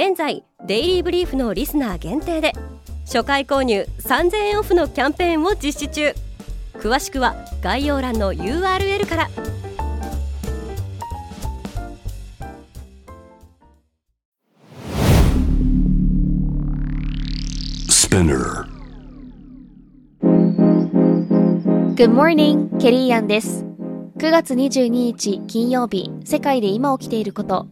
現在デイリーブリーフのリスナー限定で初回購入3000円オフのキャンペーンを実施中。詳しくは概要欄の URL からス p i n n Good morning, ケリーアンです。9月22日金曜日世界で今起きていること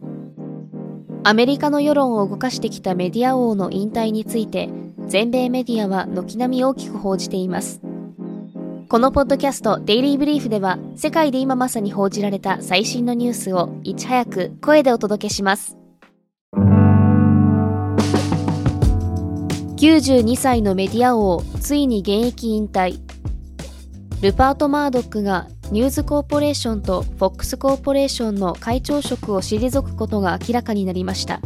アメリカの世論を動かしてきたメディア王の引退について全米メディアは軒並み大きく報じています。このポッドキャストデイリーブリーフでは世界で今まさに報じられた最新のニュースをいち早く声でお届けします。92歳のメディア王ついに現役引退。ルパート・マードックがニューズコーポレーションとフォックスコーポレーションの会長職を退くことが明らかになりました。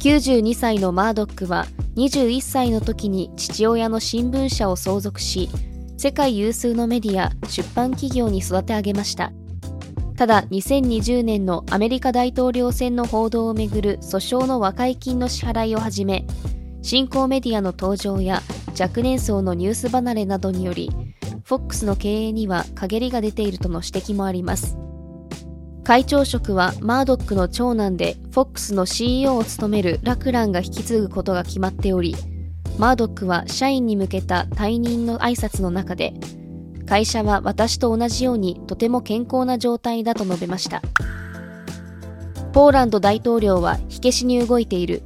92歳のマードックは21歳の時に父親の新聞社を相続し世界有数のメディア出版企業に育て上げました。ただ2020年のアメリカ大統領選の報道をめぐる訴訟の和解金の支払いをはじめ新興メディアの登場や若年層のニュース離れなどによりフォックスの経営には陰りが出ているとの指摘もあります。会長職はマードックの長男でフォックスの CEO を務めるラクランが引き継ぐことが決まっており、マードックは社員に向けた退任の挨拶の中で、会社は私と同じようにとても健康な状態だと述べました。ポーランド大統領は火消しに動いている。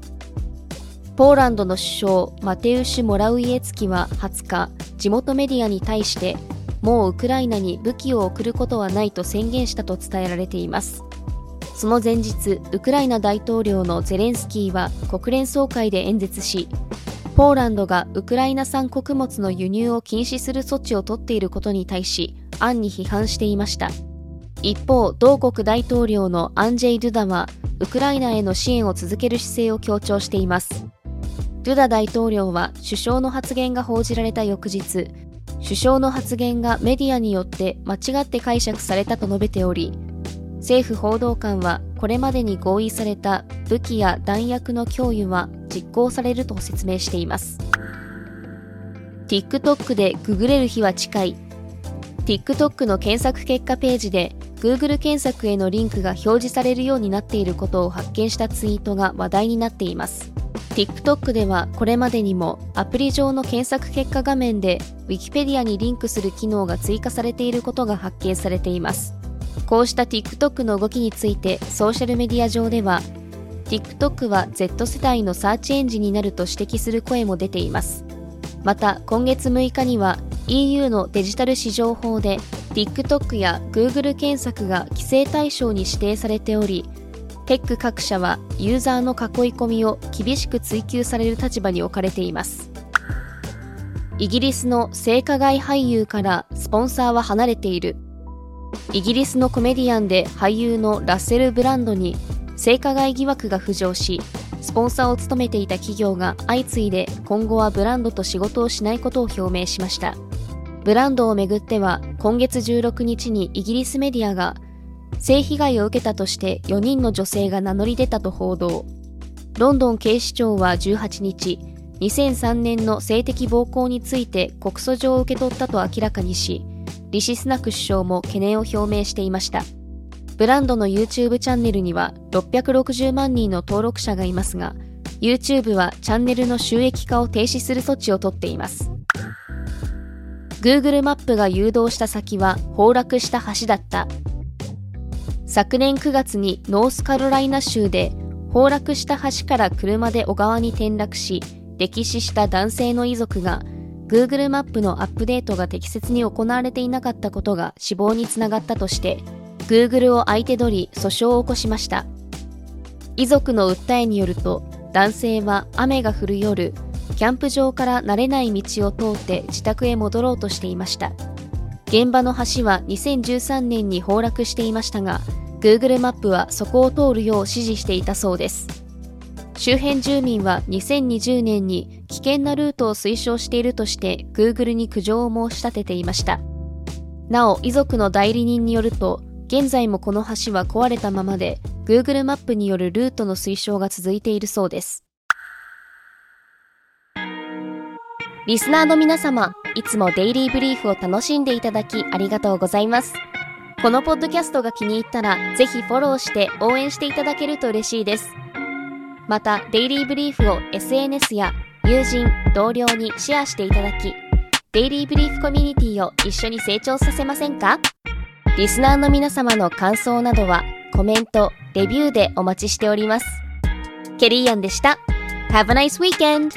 ポーランドの首相マテウシュ・モラウイエツキは20日、地元メディアに対してもうウクライナに武器を送ることはないと宣言したと伝えられています。その前日ウクライナ大統領のゼレンスキーは国連総会で演説しポーランドがウクライナ産穀物の輸入を禁止する措置を取っていることに対し暗に批判していました。一方同国大統領のアンジェイ・ドゥダはウクライナへの支援を続ける姿勢を強調しています。ドゥダ大統領は首相の発言が報じられた翌日、首相の発言がメディアによって間違って解釈されたと述べており、政府報道官はこれまでに合意された武器や弾薬の供与は実行されると説明しています。TikTok でググれる日は近い。TikTok の検索結果ページで Google 検索へのリンクが表示されるようになっていることを発見したツイートが話題になっています。TikTok ではこれまでにもアプリ上の検索結果画面で Wikipedia にリンクする機能が追加されていることが発見されています。こうした TikTok の動きについてソーシャルメディア上では TikTok は Z 世代のサーチエンジンになると指摘する声も出ています。また今月6日には EU のデジタル市場法で TikTok や Google 検索が規制対象に指定されておりテック各社はユーザーの囲い込みを厳しく追求される立場に置かれています。イギリスの性加害俳優からスポンサーは離れている。イギリスのコメディアンで俳優のラッセル・ブランドに性加害疑惑が浮上しスポンサーを務めていた企業が相次いで今後はブランドと仕事をしないことを表明しました。ブランドをめぐっては今月16日にイギリスメディアが性被害を受けたとして4人の女性が名乗り出たと報道。ロンドン警視庁は18日、2003年の性的暴行について告訴状を受け取ったと明らかにし、リシスナク首相も懸念を表明していました。ブランドの YouTube チャンネルには660万人の登録者がいますが、YouTube はチャンネルの収益化を停止する措置をとっています。Google マップが誘導した先は崩落した橋だった昨年9月にノースカロライナ州で崩落した橋から車で小川に転落し溺死した男性の遺族が Google マップのアップデートが適切に行われていなかったことが死亡につながったとして Google を相手取り訴訟を起こしました。遺族の訴えによると男性は雨が降る夜キャンプ場から慣れない道を通って自宅へ戻ろうとしていました。現場の橋は2013年に崩落していましたが Google マップはそこを通るよう指示していたそうです。周辺住民は2020年に危険なルートを推奨しているとして Google に苦情を申し立てていました。なお遺族の代理人によると現在もこの橋は壊れたままで Google マップによるルートの推奨が続いているそうです。リスナーの皆様いつもデイリーブリーフを楽しんでいただきありがとうございますこのポッドキャストが気に入ったらぜひフォローして応援していただけると嬉しいですまたデイリーブリーフを SNS や友人同僚にシェアしていただきデイリーブリーフコミュニティを一緒に成長させませんか？リスナーの皆様の感想などはコメント、レビューでお待ちしております。ケリーアンでした。Have a nice weekend!